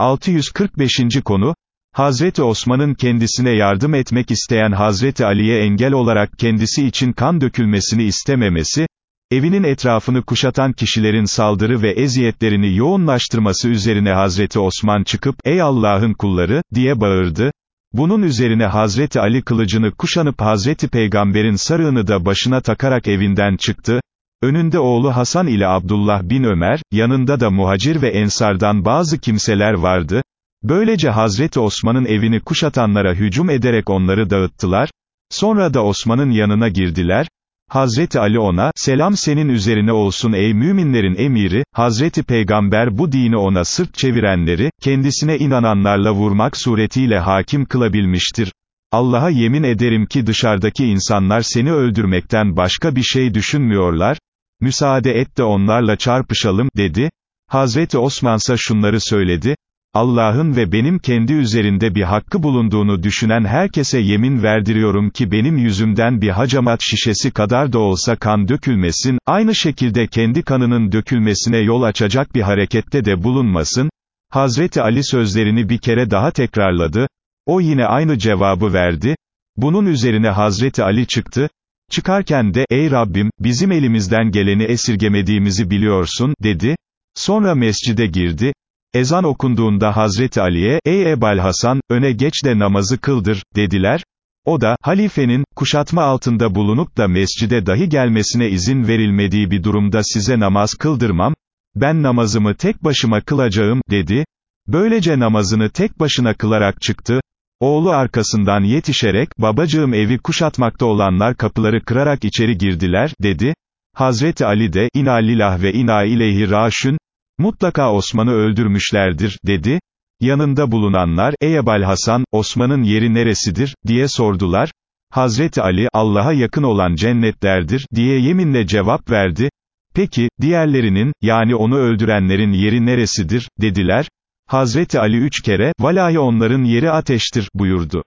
645. konu, Hazreti Osman'ın kendisine yardım etmek isteyen Hazreti Ali'ye engel olarak kendisi için kan dökülmesini istememesi, evinin etrafını kuşatan kişilerin saldırı ve eziyetlerini yoğunlaştırması üzerine Hazreti Osman çıkıp, ey Allah'ın kulları, diye bağırdı, bunun üzerine Hazreti Ali kılıcını kuşanıp Hazreti Peygamber'in sarığını da başına takarak evinden çıktı, önünde oğlu Hasan ile Abdullah bin Ömer, yanında da muhacir ve ensardan bazı kimseler vardı, Böylece Hazreti Osman'ın evini kuşatanlara hücum ederek onları dağıttılar, sonra da Osman'ın yanına girdiler, Hazreti Ali ona, selam senin üzerine olsun ey müminlerin emiri, Hazreti Peygamber bu dini ona sırt çevirenleri, kendisine inananlarla vurmak suretiyle hakim kılabilmiştir. Allah'a yemin ederim ki dışarıdaki insanlar seni öldürmekten başka bir şey düşünmüyorlar, müsaade et de onlarla çarpışalım, dedi. Hazreti Osmansa şunları söyledi, Allah'ın ve benim kendi üzerinde bir hakkı bulunduğunu düşünen herkese yemin verdiriyorum ki benim yüzümden bir hacamat şişesi kadar da olsa kan dökülmesin, aynı şekilde kendi kanının dökülmesine yol açacak bir harekette de bulunmasın. Hazreti Ali sözlerini bir kere daha tekrarladı, o yine aynı cevabı verdi, bunun üzerine Hazreti Ali çıktı, çıkarken de, ey Rabbim, bizim elimizden geleni esirgemediğimizi biliyorsun, dedi, sonra mescide girdi, Ezan okunduğunda Hazreti Ali'ye, ey Ebal Hasan, öne geç de namazı kıldır, dediler. O da, halifenin, kuşatma altında bulunup da mescide dahi gelmesine izin verilmediği bir durumda size namaz kıldırmam, ben namazımı tek başıma kılacağım, dedi. Böylece namazını tek başına kılarak çıktı. Oğlu arkasından yetişerek, babacığım evi kuşatmakta olanlar kapıları kırarak içeri girdiler, dedi. Hazreti Ali de, inna lillah ve inna ileyhi raşün, Mutlaka Osman'ı öldürmüşlerdir, dedi. Yanında bulunanlar, ey Ebal Hasan, Osman'ın yeri neresidir, diye sordular. Hazreti Ali, Allah'a yakın olan cennetlerdir, diye yeminle cevap verdi. Peki, diğerlerinin, yani onu öldürenlerin yeri neresidir, dediler. Hazreti Ali üç kere, valahi onların yeri ateştir, buyurdu.